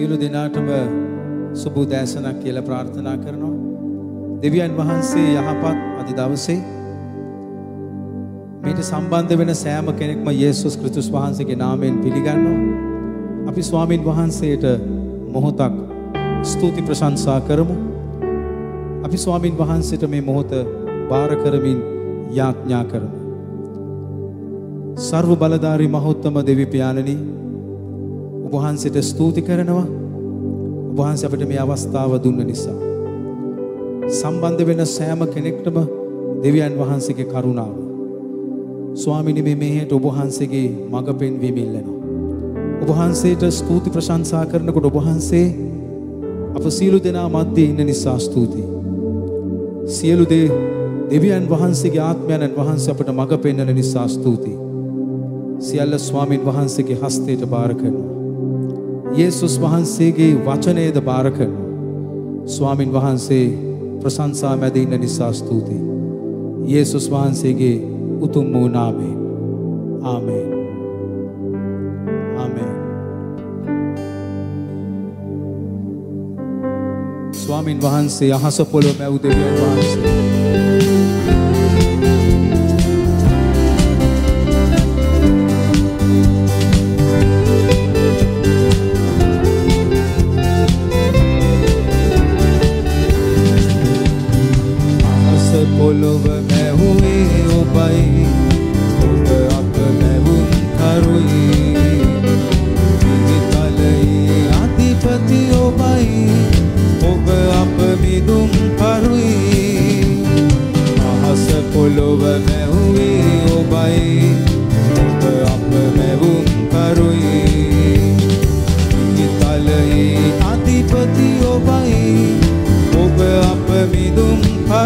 සියලු දෙනාටම සුබ උදෑසනක් කියලා ප්‍රාර්ථනා කරනවා. දෙවියන් වහන්සේ යහපත් අද දවසේ මේට සම්බන්ධ වෙන සෑම කෙනෙක්ම යේසුස් ක්‍රිස්තුස් වහන්සේගේ නාමයෙන් පිළිගන්නවා. අපි ස්වාමින් වහන්සේට මොහොතක් ස්තුති ප්‍රශංසා කරමු. අපි ස්වාමින් වහන්සේට මේ මොහොත බාර කරමින් යාඥා කරමු. සර්ව බලධාරී මහෝත්තම දෙවි පියාණනි ඔබ වහන්සේට ස්තුති කරනවා. ඔබ වහන්සේ අපිට මේ අවස්ථාව දුන්න නිසා. සම්බන්ධ වෙන සෑම කෙනෙක්ටම දෙවියන් වහන්සේගේ කරුණාව. ස්වාමිනි මේ මෙහෙට ඔබ වහන්සේගේ මඟ පෙන්වීම ඉල්ලනවා. ඔබ වහන්සේට ස්තුති ප්‍රශංසා කරනකොට ඔබ වහන්සේ අප සියලු දෙනා මැද්දේ ඉන්න නිසා ස්තුතියි. සියලු දේ දෙවියන් වහන්සේගේ ආත්මයන්න් වහන්සේ අපට මඟ පෙන්වන නිසා ස්තුතියි. සියල්ල ස්වාමින් වහන්සේගේ හස්තයට බාර කරනවා. යේසුස් වහන්සේගේ වචනයද බාර කරනවා. ස්වාමින් වහන්සේ ප්‍රශංසා මැද ඉන්න නිසා ස්තුතියි. යේසුස් වහන්සේගේ උතුම් වූ නාමයෙන්. ආමේන්. ආමේන්. ස්වාමින් වහන්සේ අහස පොළොව මැව් දෙවියන් වහන්සේ.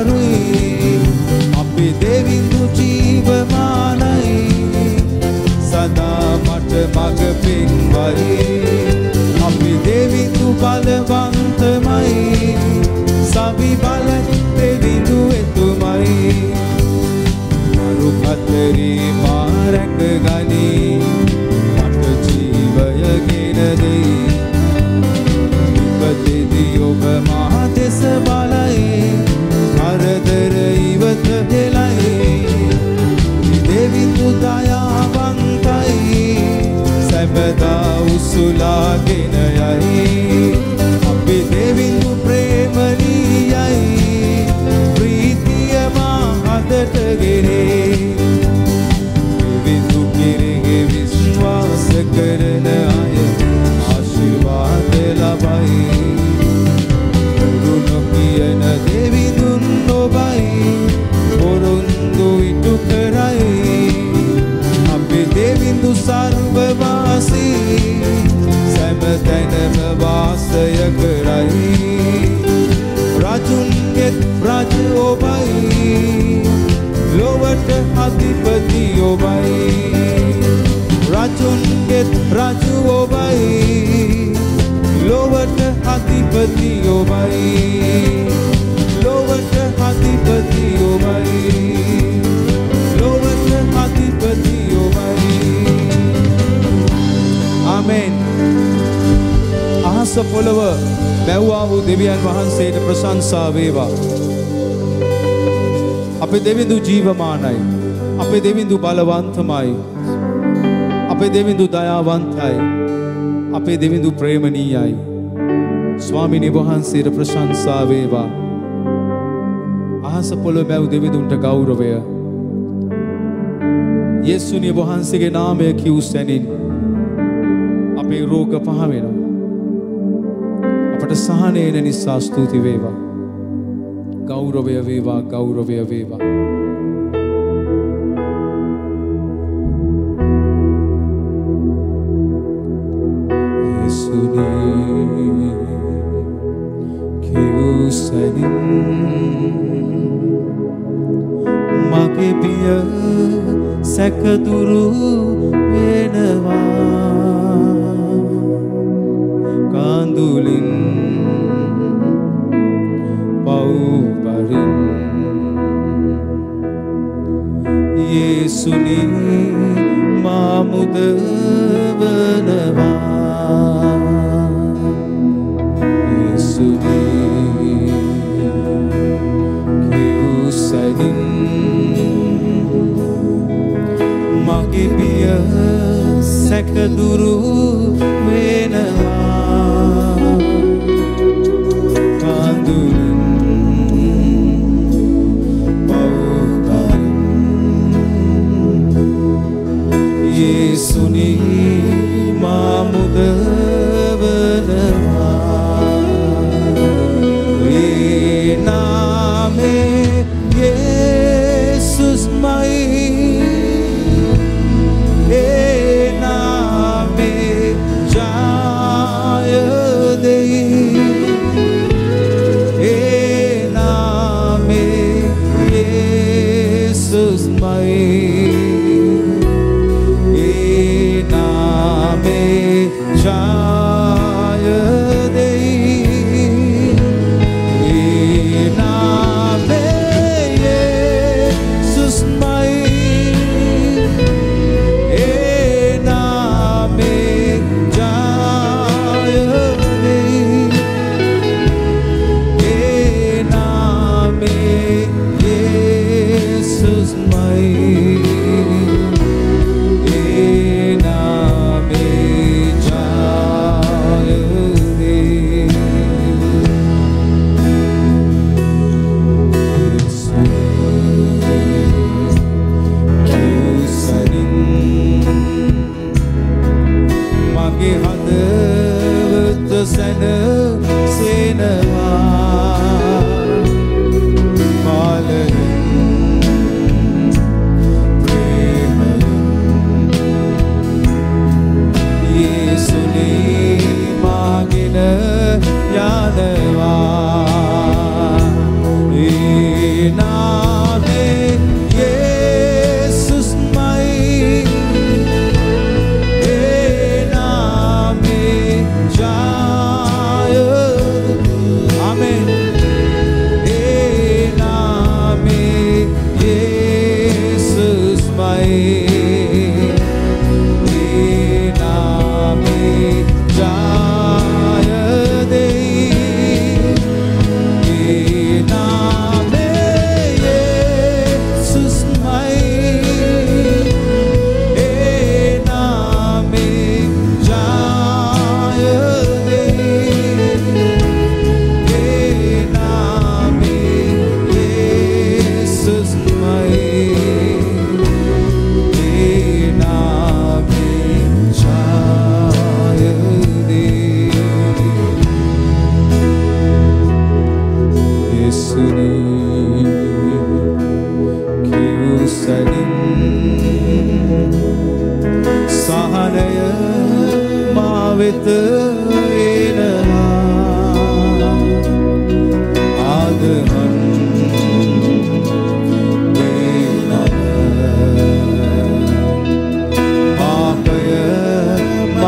කරුයි رسولا كينا يعين කරයි. රජුන්ගෙත් රජ ඔබයි ලොවට අධිපති ඔබයි රජුන්ගෙත් රජු ඔබයි ලොවට අධිපති ඔබයි ලොවට අධිපති ඔබයි ලොවට අධිපති ඔබයි ආමෙන් අහස පොළව බැව්වා වූ දෙවියන් වහන්සේට ප්‍රශංසා වේවා. අපේ දෙවිඳු ජීවමානයි. අපේ දෙවිඳු බලවන්තමයි. අපේ දෙවිඳු දයාවන්තයි. අපේ දෙවිඳු ප්‍රේමණීයයි. ස්වාමිනි වහන්සේට ප්‍රශංසා වේවා. අහස පොළොව බැව් දෙවිඳුන්ට ගෞරවය. යේසුනි වහන්සේගේ නාමය කිව් සැනින්. අපේ රෝග පහ වෙනවා අපට සහනය එන නිසා ස්තුති වේවා. ගෞරවය වේවා ගෞරවය වේවා.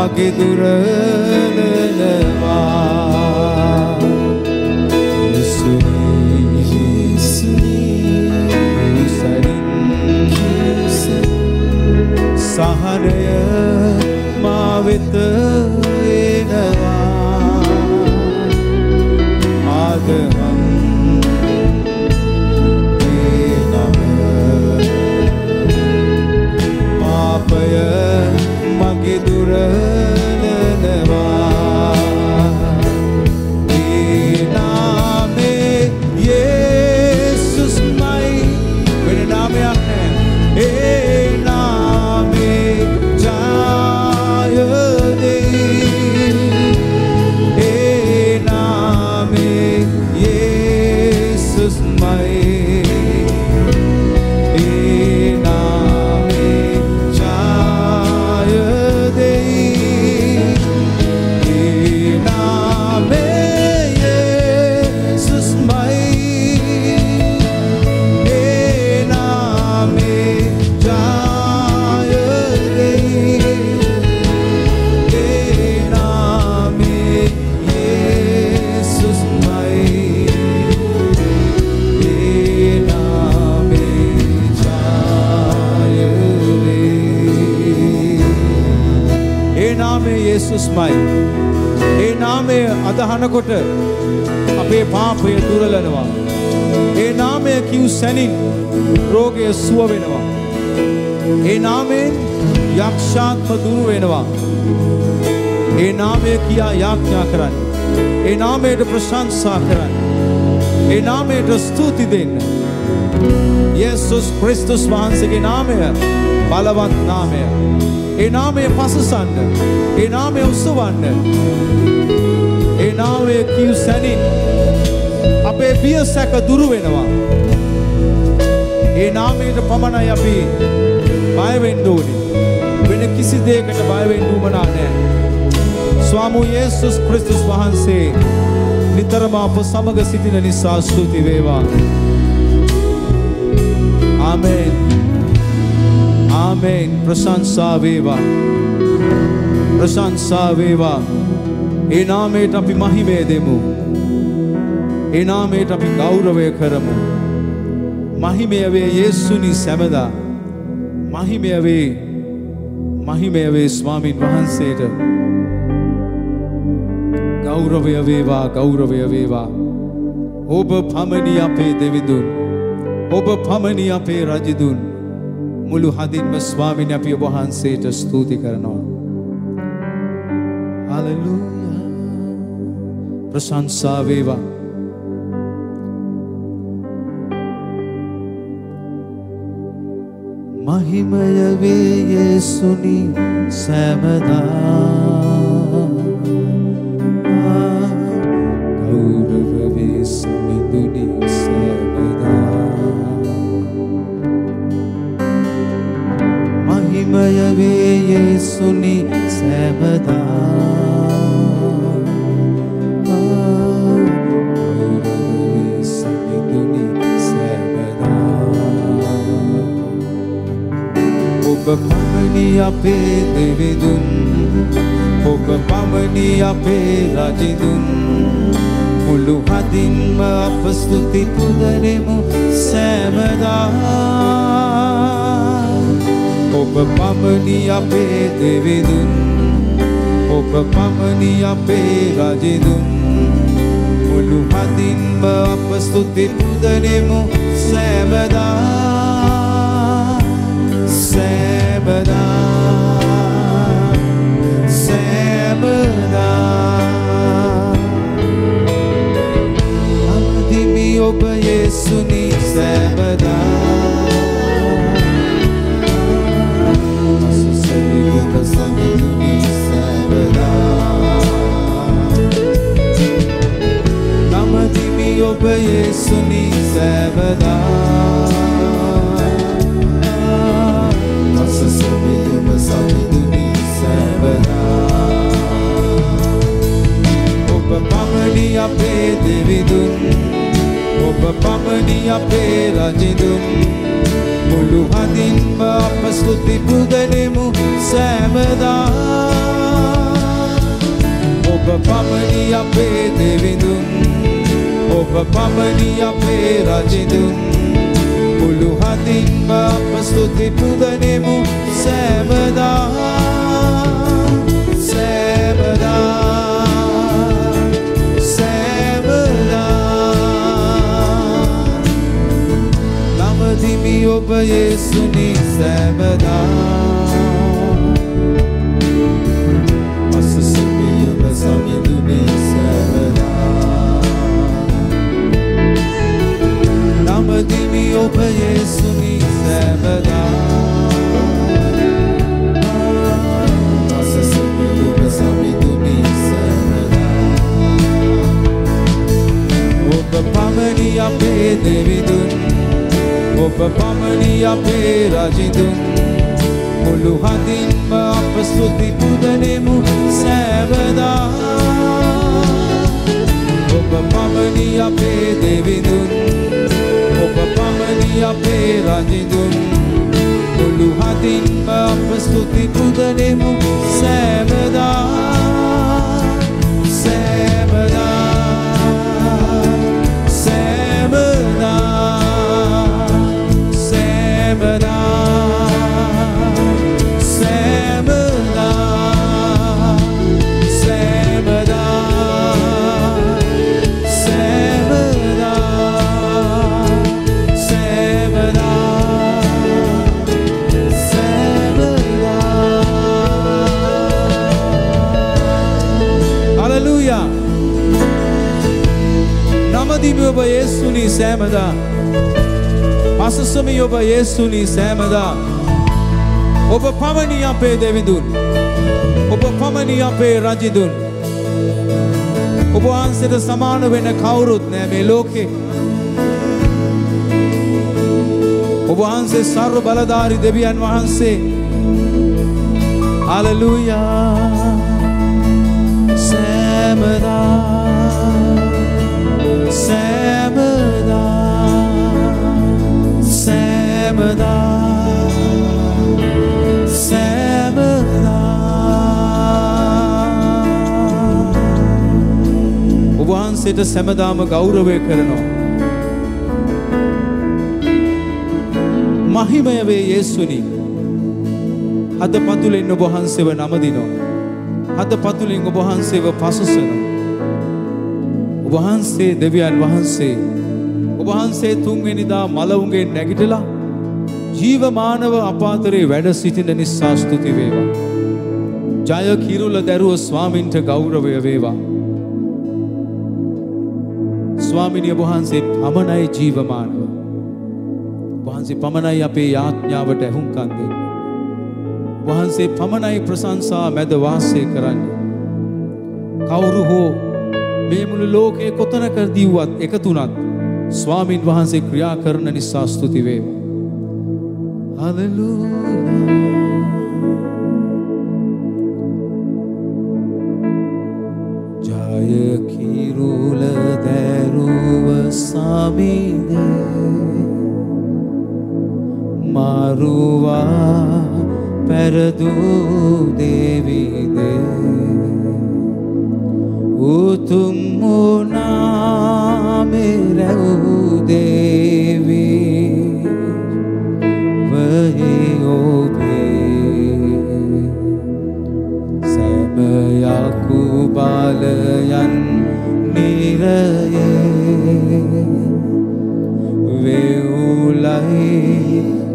මගේ දුරලනවා සහනය මා වෙත දෙයි ඒ නාමේ යේසුස්මයි ඒ නාමය අදහනකොට අපේ පාපය දුරලනවා. ඒ නාමය කිව් සැනින් රෝගය සුව වෙනවා. ඒ නාමයෙන් යක්ෂාත්ම දුරු වෙනවා. ඒ නාමය කියා යාඥා කරන්න. ඒ නාමයට ප්‍රශංසා කරන්න. ඒ නාමයට ස්තුති දෙන්න. යේසුස් ක්‍රිස්තුස් වහන්සේගේ නාමය බලවත් නාමය. ඒ නාමය පසසන්න. ඒ නාමය උසවන්න. ඒ නාමය කිව් සැනින් අපේ බිය සැක දුරු වෙනවා. ඒ නාමයට පමණයි අපි බය වෙන්න ඕනේ. වෙන කිසි දෙයකට බය වෙන්න උවමනා නැහැ. ස්වාමු යේසුස් ක්‍රිස්තුස් වහන්සේ නිතරම අප සමග සිටින නිසා ස්තුති වේවා. ආමේන්. ආමේන්. ප්‍රශංසා වේවා. ප්‍රශංසා වේවා. ඒ නාමයට අපි මහිමය දෙමු. ඒ නාමයට අපි ගෞරවය කරමු. මහිමය වේ යේසුනි සැමදා. මහිමය වේ මහිමය වේ ස්වාමින් වහන්සේට. ගෞරවය වේවා ගෞරවය වේවා. ඔබ පමණි අපේ දෙවිදුන්. ඔබ පමණි අපේ රජදුන්. මුළු හදින්ම ස්වාමින් අපි ඔබ වහන්සේට ස්තුති කරනවා. හලලූයා. ප්‍රශංසා වේවා. මහිමය වේ යේසුනි සැමදා මහිමය වේ යේසුනි සැමදා ගෞරව වේ සමිඳුනි සැමදා ඔබ පමණි අපේ දෙවිදුන් ඔබ පමණි අපේ රජදුන් මුළු හදින්ම අප ස්තුති පුදනෙමු සෑමදා ඔබ පමණි අපේ දෙවිදුන් ඔබ පමණි අපේ රජදුන් මුළු හදින්ම අප ස්තුති පුදනෙමු සෑමදා සෑමදා සෑමදා අමදිමි ඔබ යේසුනි සෑමදා ඔබ යේසුනි සෑමදා අසසමි ඔබ සමිඳුනි සෑමදා ඔබ පමණි අපේ දෙවිදුන්. ඔබ පමණි අපේ රජදුන්. මුළු හදින්ම අප ස්තුති පුදනෙමු සෑමදා ඔබ පමණි අපේ දෙවිදුන්. ඔබ පමණි අපේ රජදුන් මුළු හදින්ම අප ස්තුති පුදනෙමු සෑමදා. සෑමදා. සෑමදා. නමදිමි ඔබ යේසුනි සෑමදා. නමදිමි ඔබ යේසුනි සෑමදා අසසමි ඔබ සමිඳුනි සෑමදා ඔබ පමණි අපේ දෙවිදුන් ඔබ පමණි අපේ රජදුන් මුළු හදින්ම අප ස්තුති පුදනෙමු සෑමදා ඔබ පමණි අපේ දෙවිදුන් ඔබ පමණි අපේ රජදුන් මුළු හදින්ම අප ස්තුති පුදනෙමු සෑමදා සෑමදා පසසමි ඔබ යේසුනි සෑමදා. ඔබ පමණි අපේ දෙවිඳුන්. ඔබ පමණි අපේ රජිදුන් ඔබ වහන්සේට සමාන වෙන කවුරුත් නෑ මේ ලෝකේ. ඔබ වහන්සේ සර්ව බලධාරි දෙවියන් වහන්සේ. හලලුයා සෑමදා. සෑමදා සෑමදා සෑමදා. ඔබ වහන්සේට සැමදාම ගෞරවය කරනවා. මහිමය වේ යේසුනි. හද පතුලෙන් ඔබ වහන්සේව නමදිනවා. හද පතුලින් ඔබ වහන්සේව පසුසන. ඔබ වහන්සේ දෙවියන් වහන්සේ ඔබ වහන්සේ තුන්වෙනිදා මලවුන්ගේ නැගිටලා ජීවමානව අපාතරේ වැඩ සිටින නිසා ස්තුති වේවා ජය කිරුල දැරුව ස්වාමින්ට ගෞරවය වේවා ස්වාමිනිය වහන්සේ පමණයි ජීවමානව වහන්සේ පමණයි අපේ යාඥාවට ඇහුම්කන් දෙන්නේ වහන්සේ පමණයි ප්‍රශංසා මැද වාසය කරන්නේ. කවුරු හෝ මේ මුළු ලෝකයේ කොතනකදී වුවත් එකතුණත් ස්වාමින් වහන්සේ ක්‍රියා කරන නිසා ස්තුති වේවා. හලෙලූයා ජය කිරුල දැරුව සමිනේ මරුවා පැරදූ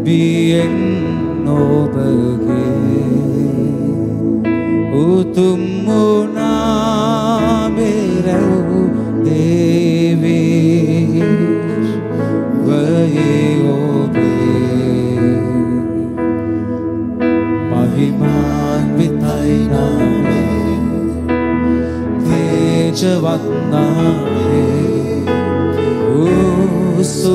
බියෙන් නොබගේ උතුම් මුනාමෙරැව් දේවී වයේ ඔබේ මහිමාන් විතයි නාමේ තේජවත් නාමේ උසු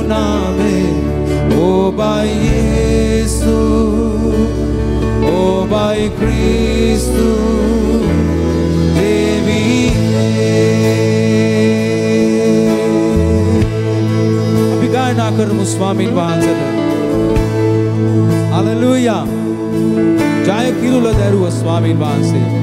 කරමු ස්වාමීන් වහන්සේට හලෙලූයා ජය කිරුල දැරුව ස්වාමීන් වහන්සේ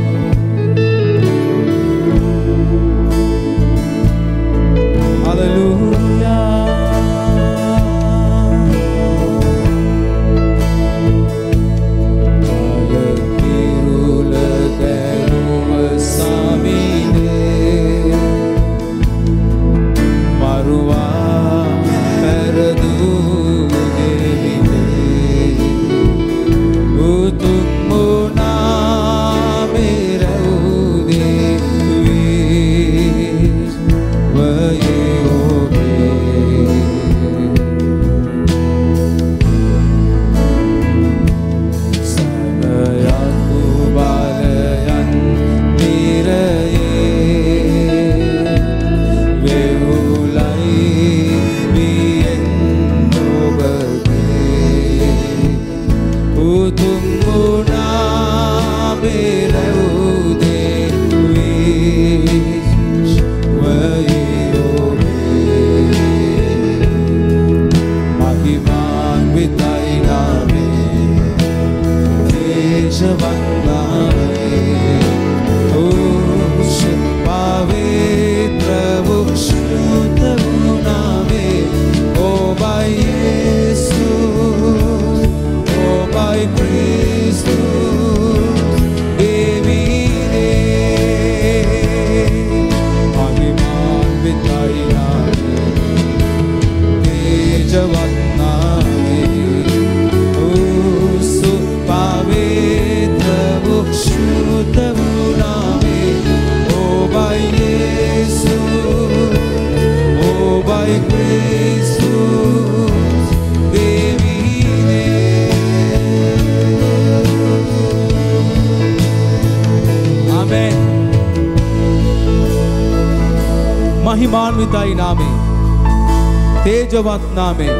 තේජවත් නාමේ.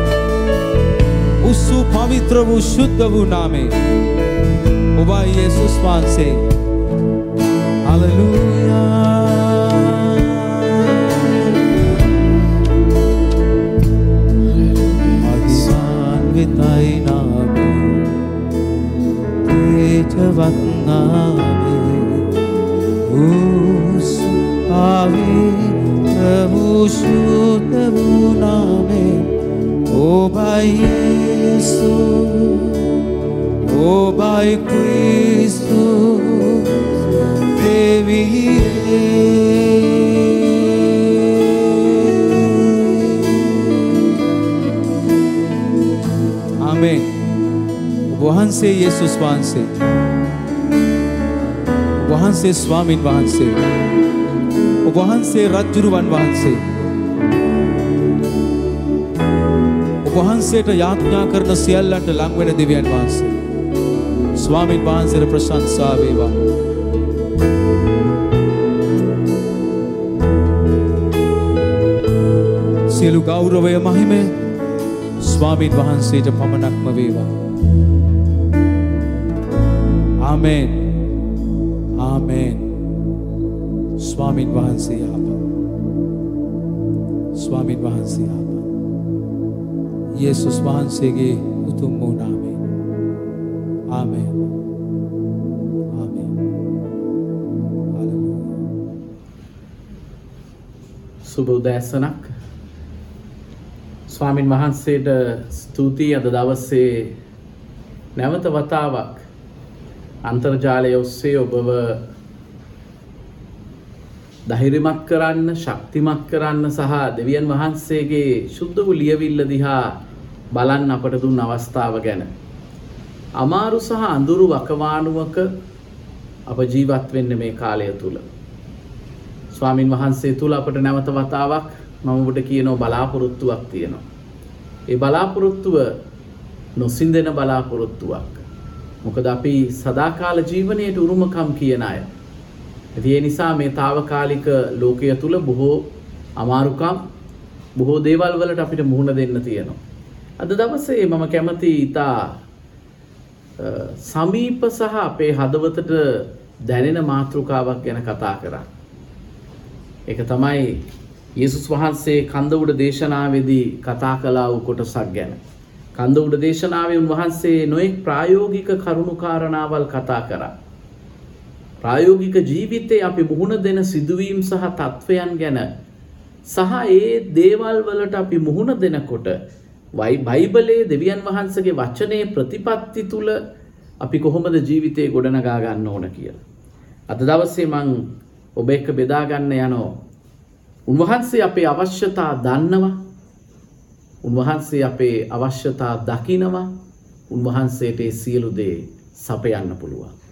උස්සු පවිත්‍ර වූ ශුද්ධ වූ නාමේ. ඔබයි යේසුස් වහන්සේ. මදිමාන්විතයි නාමේ. තේජවත් නාමේ. උස්සු පවිත්‍ර වූ ශුද්ධ වූ නාමේ. ඔබයි යේසුස් Oh, by Cristo, te ආමෙන්. වහන්සේ යේසුස් වහන්සේ. වහන්සේ ස්වාමින් වහන්සේ. ඔබවහන්සේ රජ්ජුරුවන් වහන්සේ. ඔබවහන්සේට යාඥා කරන සියල්ලන්ට ලංවෙන දෙවියන් වහන්සේ. ස්වාමින් වහන්සේට ප්‍රශංසා වේවා. සියලු ගෞරවය මහිමය ස්වාමින් වහන්සේට පමණක්ම වේවා. ආමෙන්. ආමෙන්. ස්වාමින් වහන්සේ ආප. ස්වාමින් වහන්සේ ආප. යේසුස් වහන්සේගේ උතුම් වූ නාමයෙන්. ආමෙන්. ආමෙන්. හලෙලූයා. සුබ උදෑසනක් ස්වාමින් වහන්සේට ස්තුතියි අද දවස්සේ නැවත වතාවක් අන්තර්ජාලය ඔස්සේ ඔබව දහිරිමත් කරන්න ශක්තිමත් කරන්න සහ දෙවියන් වහන්සේගේ ශුද්ධ වූ ලියවිල්ල දිහා බලන්න අපට දුන් අවස්ථාව ගැන. අමාරු සහ අඳුරු වකවානුවක අප ජීවත් වෙන්න මේ කාලය තුළ. ස්වාමින් වහන්සේ තුළ අපට නැවත වතාවක් මම ඔබට කියනෝ බලාපොරොත්තුවක් තියෙනවා. ඒ බලාපොරොත්තුව නොසින්දෙන බලාපොරොත්තුවක්. මොකද අපි සදාකාල ජීවනයට උරුමකම් කියන අය. ඇති ඒ නිසා මේ තාවකාලික ලෝකය තුළ බොහෝ අමාරුකම් බොහෝ දේවල් වලට අපිට මුහුණ දෙන්න තියෙනවා. අද දවසේ මම කැමති ඉතා සමීප සහ අපේ හදවතට දැනෙන මාතෘකාවක් ගැන කතා කරා. එක තමයි යේසුස් වහන්සේ කන්ද උඩ දේශනාවේදී කතා කළා වූ කොටසක් ගැන. කන්ද උඩ දේශනාවේ උන්වහන්සේ නොයෙක් ප්‍රායෝගික කරුණු කාරණාවල් කතා කරා. ප්‍රායෝගික ජීවිතේ අපි මුහුණ දෙන සිදුවීම් සහ තත්ත්වයන් ගැන සහ ඒ දේවල් වලට අපි මුහුණ දෙනකොට වයි බයිබලයේ දෙවියන් වහන්සගේ වචනයේ ප්‍රතිපත්ති තුළ අපි කොහොමද ජීවිතය ගොඩනගා ගන්න ඕන කියලා. අද දවස්සේ මං ඔබ එක්ක බෙදාගන්න යනෝ. උන්වහන්සේ අපේ අවශ්‍යතා දන්නවා උන්වහන්සේ අපේ අවශ්‍යතා දකිනවා උන්වහන්සේට සියලු දේ සපයන්න පුළුවන්.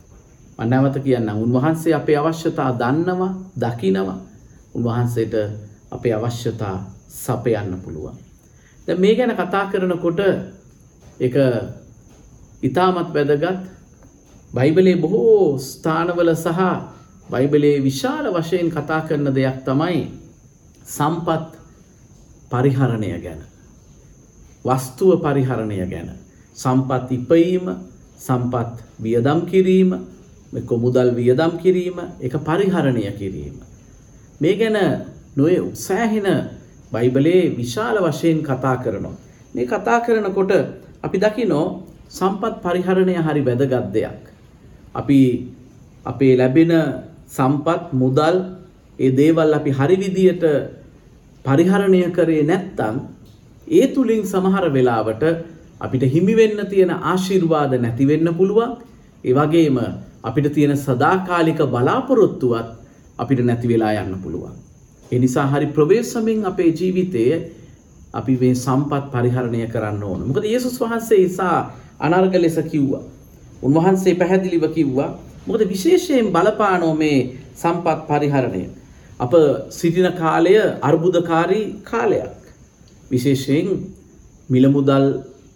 මනැවත කියන්න උන්වහන්සේ අපේ අවශ්‍යතා දන්නවා දකිනවා උන්වහන්සේට අපේ අවශ්‍යතා සපයන්න පුළුවන්. ද මේ ගැන කතා කරනකොට එක ඉතාමත් වැදගත් බයිබලේ බොහෝ ස්ථානවල සහ බයිබලේ විශාල වශයෙන් කතා කරන දෙයක් තමයි සම්පත් පරිහරණය ගැන. වස්තුව පරිහරණය ගැන. සම්පත් ඉපයීම සම්පත් වියදම් කිරීම කොමුදල් වියදම් කිරීම එක පරිහරණය කිරීම. මේ ගැන නොය උත්සෑහෙන බයිබලේ විශාල වශයෙන් කතා කරනවා. මේ කතා කරනකොට අපි දකිනෝ සම්පත් පරිහරණය හරි වැදගත් දෙයක්. අපි අපේ ලැබෙන සම්පත් මුදල් ඒ දේවල් අපි හරි විදියට පරිහරණය කරේ නැත්තං ඒ තුළින් සමහර වෙලාවට අපිට හිමිවෙන්න තියෙන ආශිර්වාද නැතිවෙන්න පුළුවන් ඒ වගේම අපිට තියෙන සදාකාලික බලාපොරොත්තුවත් අපිට නැති වෙලා යන්න පුළුවන්. එනිසා හරි ප්‍රවේශමින් අපේ ජීවිතය අපි මේ සම්පත් පරිහරණය කරන්න ඕන. මොකද යේසුස් වහන්සේ නිසා අනර්ග ලෙස කිව්වා. උන්වහන්සේ පැහැදිලිව කිව්වා මොකද විශේෂයෙන් බලපානෝ මේ සම්පත් පරිහරණය. අප සිටින කාලය අර්බුදකාරී කාලයක්. විශේෂයෙන් මිලමුදල්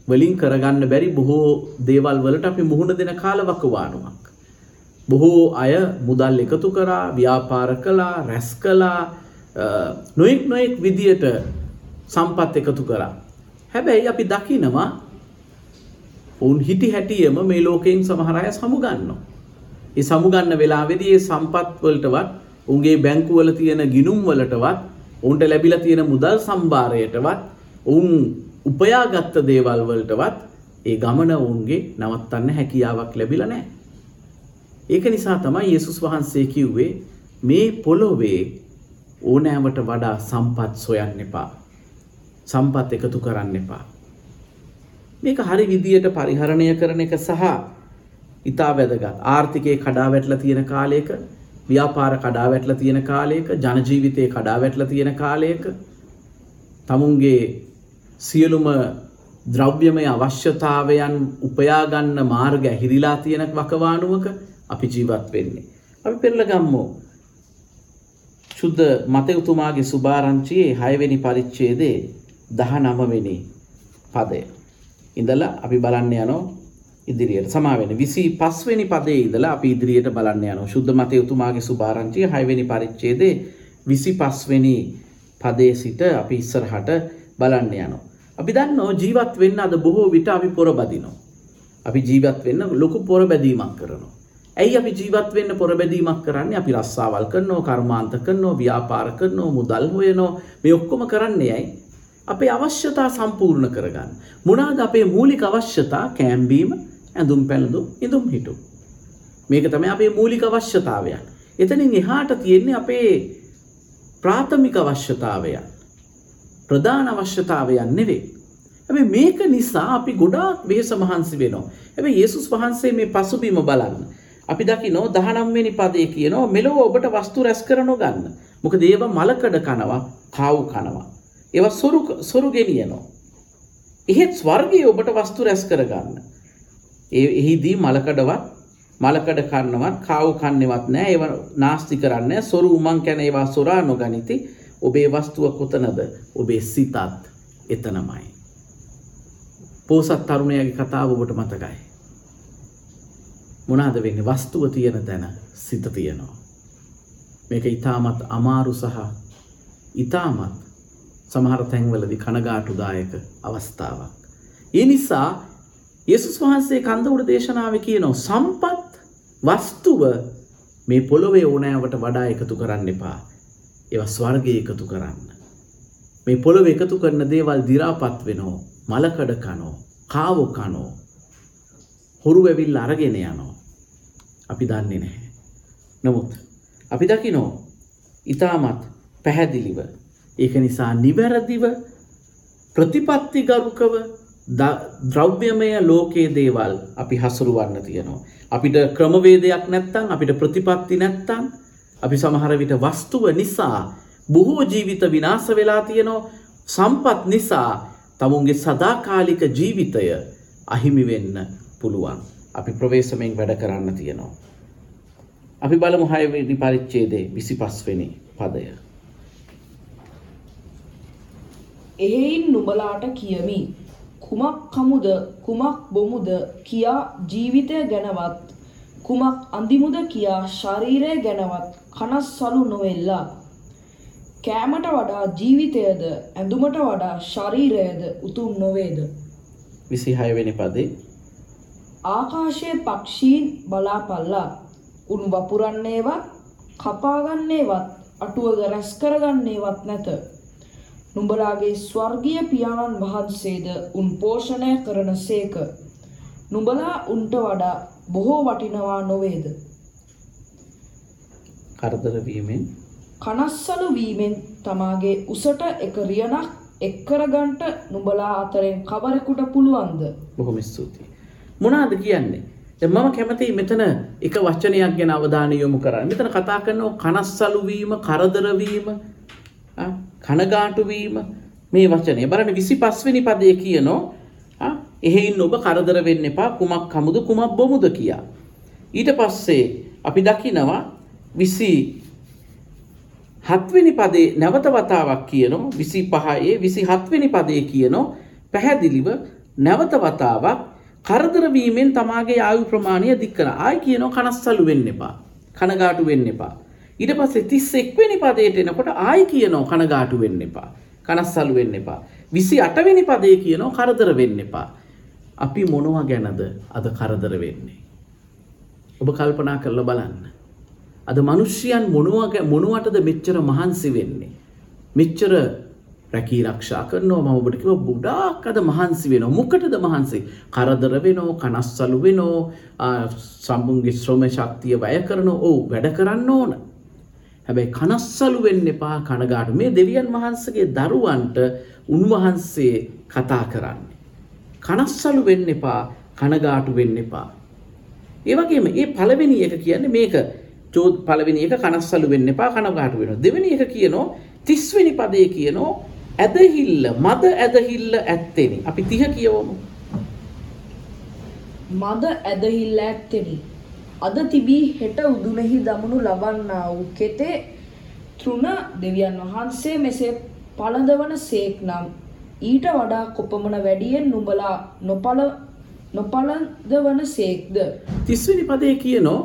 වලින් කරගන්න බැරි බොහෝ දේවල් වලට අපි මුහුණ දෙන කාලවකවානුවක්. බොහෝ අය මුදල් එකතු කරා ව්‍යාපාර කලා රැස් කලා නොයෙක් නොයෙක් විදියට සම්පත් එකතු කරා. හැබැයි අපි දකිනවා ඔවුන් හිටි හැටියම මේ ලෝකයෙන් සමහරය සමුගන්න. ඒ සමුගන්න වෙලාවෙදී ඒ සම්පත්වලටවත් උන්ගේ බැංකුවල තියෙන ගිනුම් වලටවත් ඔවුන්ට ලැබිල තියෙන මුදල් සම්භාරයටවත් ඔවුන් උපයාගත්ත දේවල් වලටවත් ඒ ගමන ඔවුන්ගේ නවත්තන්න හැකියාවක් ලැබිල නෑ. ඒක නිසා තමයි යේසුස් වහන්සේ කිව්වේ මේ පොළොවේ ඕනෑමට වඩා සම්පත් සොයන්න එපා. සම්පත් එකතු කරන්න එපා. මේක හරි විදියට පරිහරණය කරන එක සහ ඉතා වැදගත් ආර්ථිකය කඩා වැටල තියෙන කාලයක ව්‍යාපාර කඩා වැටල තියෙන කාලයක ජනජීවිතය කඩා වැටල තියෙන කාලයක තමුන්ගේ සියලුම ද්‍රව්‍යමය අවශ්‍යතාවයන් උපයාගන්න මාර්ග හිරිලා තියෙන වකවානුවක අපි ජීවත් වෙන්නේ. අපි පෙරල ගම්මෝ. ශුද්ධ මතයුතුමාගේ සුභාරංචියයේ හයවෙනි පරිච්චේදේ දහ නමවෙනි පදය. ඉඳලා අපි බලන්න යනෝ ඉදිරියට සමාවෙන විසි පස්වෙනි පදේ ඉදලා අපි ඉදිරියට බලන්න යන ශුද්ධ මතයුතුමාගේ සුභාරංචිය හයවෙනි පරිච්චේදේ විසි පස්වෙනි පදේ සිට අපි ඉස්සරහට බලන්න යනවා. අපි දන්නෝ ජීවත් වෙන්න අද බොහෝ විට අපි පොරබදිනෝ. අපි ජීවත් වෙන්න ලොකු පොර බැදීමක් කරනවා. ඇයි අපි ජීවත් වෙන්න පොරබැදීමක් කරන්නේ අපි රස්සාවල් කරනෝ කර්මාන්ත කරනෝ ව්‍යාපාර කරනෝ මුදල් හොයනෝ මේ ඔක්කොම කරන්නේ ඇයි අපේ අවශ්‍යතා සම්පූර්ණ කරගන්න. මොනාද අපේ මූලික අවශ්‍යතා කෑම්බීම ඇඳුම් පැළඳුම් ඉඳුම් හිටු. මේක තමයි අපේ මූලික අවශ්‍යතාවයන්. එතනින් එහාට තියෙන්නේ අපේ ප්‍රාථමික අවශ්‍යතාවයන්. ප්‍රධාන අවශ්‍යතාවයන් නෙවේ. ඇැ මේක නිසා අපි ගොඩාක් වෙහෙස මහන්සි වෙනවා. ඇැ යේසුස් වහන්සේ මේ පසුබීම බලන්න. අපි දකි නෝ දහනම්වෙනි පදය කියනවා මෙලොව ඔබට වස්තු රැස් කර නොගන්න. මොක දේව මලකඩ කනවා කව් කනවා. ඒව සොරු ගෙනියනවා. එහෙත් ස්වර්ගයේ ඔබට වස්තු රැස් කරගන්න. ඒ එහිදී මලකඩවත් මලකඩ කන්නවත් කාව් කන්නෙවත් නෑ ඒව නාස්ති කරන්න සොරු උමං කැන ඒවා සොරා නොගනිති ඔබේ වස්තුව කොතනද ඔබේ සිතත් එතනමයි. පෝසත් තරුණයගේ කතාව ඔබට මතකයි. මොනාද වෙන්නේ වස්තුව තියෙන තැන සිත තියෙනවා. මේක ඉතාමත් අමාරු සහ ඉතාමත් සමහර තැන්වලදි කනගාටුදායක අවස්ථාවක්. ඒ නිසා යේසුස් වහන්සේ කන්දවුඩ දේශනාව කියනවා සම්පත් වස්තුව මේ පොළොවේ ඕනෑවට වඩා එකතු කරන්න එපා. ඒව ස්වර්ගය එකතු කරන්න. මේ පොළොව එකතු කරන දේවල් දිරාපත් වෙනෝ මලකඩ කනෝ කාවෝ කනෝ හොරු ඇවිල් අරගෙන යනෝ. අපි දන්නේ නැහැ. නමුත් අපි දකිනෝ ඉතාමත් පැහැදිලිව ඒක නිසා නිවැරදිව ප්‍රතිපත්ති ගරුකව ද්‍රව්‍යමය ලෝකයේ දේවල් අපි හසුරුවන්න තියෙනවා. අපිට ක්‍රමවේදයක් නැත්තං අපිට ප්‍රතිපත්ති නැත්තං අපි සමහර විට වස්තුව නිසා බොහෝ ජීවිත විනාස වෙලා තියෙනවා සම්පත් නිසා තමුන්ගේ සදාකාලික ජීවිතය අහිමි වෙන්න පුළුවන්. අපි ප්‍රවේශමෙන් වැඩ කරන්න තියෙනවා. අපි බලමු හයවෙනි පරිච්ඡේදයේ 25 වෙනි පදය. එහෙයින් නුඹලාට කියමි කුමක් කමුද කුමක් බොමුද කියා ජීවිතය ගැනවත් කුමක් අඳිමුද කියා ශරීරය ගැනවත් කනස්සලු නොවෙල්ලා කෑමට වඩා ජීවිතයද ඇඳුමට වඩා ශරීරයද උතුම් නොවේද විසිහයවෙනි පදේ ආකාශය පක්ෂීන් බලාපල්ලා උන් වපුරන්නේවත් කපාගන්නේවත් අටුවග රැස් කරගන්නේවත් නැත. නුඹලාගේ ස්වර්ගිය පියාණන් වහන්සේද උන් පෝෂණය කරන සේක. නුඹලා උන්ට වඩා බොහෝ වටිනවා නොවේද. කරදරවීමෙන් කනස්සලු වීමෙන් තමාගේ උසට එක රියනක් එක්කරගන්ට නුඹලා අතරෙන් කවරෙකුට පුළුවන්ද. බොහොම ස්තුතියි. මොනාද කියන්නේ. මම කැමති මෙතන එක වචනයක් ගැන අවධානය යොමු කරන්න. මෙතන කතා කරනවා කනස්සලුවීම, කරදරවීම, කනගාටුවීම මේ වචනය. බලන්න 25 වෙනි පදයේ කියනවා එහෙයින් ඔබ කරදර වෙන්න එපා කුමක් කමුද කුමක් බොමුද කියා. ඊට පස්සේ අපි දකිනවා 20 හත්වෙනි පදේ නැවත වතාවක් කියනවා 25 27 වෙනි පදේ කියනවා පැහැදිලිව නැවත වතාවක් කරදරවීමෙන් තමාගේ ආයු ප්‍රමාණය දික්කන ආය කියනෝ කනස්සලු වෙන්න එපා. කනගාටු වෙන්න එපා. ඊට පස්සේ 31 වෙනි පදයට එනකොට ආයි කියනවා කනගාටු වෙන්න එපා. කනස්සලු වෙන්න එපා. 28 වෙනි පදේ කියනවා කරදර වෙන්න එපා. අපි මොනවා ගැනද අද කරදර වෙන්නේ? ඔබ කල්පනා කරලා බලන්න. අද මිනිස්යන් මොනවා මොනවටද මෙච්චර මහන්සි වෙන්නේ? මෙච්චර රැකී රක්ෂා කරනවා මම ඔබට කිව්වා ගොඩාක් අද මහන්සි වෙනවා. මොකටද මහන්සි? කරදර වෙනෝ, කනස්සලු වෙනෝ, සම්මුන්ගේ ශ්‍රම ශක්තිය වැය කරනෝ. ඔව් වැඩ කරන්න ඕන. හැබැයි කනස්සලු වෙන්න එපා කනගාටු. මේ දෙවියන් වහන්සේගේ දරුවන්ට උන්වහන්සේ කතා කරන්නේ. කනස්සලු වෙන්න එපා කනගාටු වෙන්න එපා. ඒ වගේම මේ පළවෙනි එක කියන්නේ මේක චෝත් පළවෙනි එක කනස්සලු වෙන්න එපා කනගාටු වෙනවා. දෙවෙනි එක කියනෝ 30 වෙනි පදේ කියනෝ ඇදහිල්ල මද ඇදහිල්ල ඇත්තෙනි. අපි 30 කියවමු. මද ඇදහිල්ල ඇත්තෙනි. අද තිබී හෙට උදුනෙහි දමනු ලබන්නා වූ කෙතේ තෘණ දෙවියන් වහන්සේ මෙසේ පළඳවන සේක් නම් ඊට වඩා කොපමණ වැඩියෙන් නුඹලා නොපල නොපළඳවන සේක්ද 30 වෙනි පදේ කියනෝ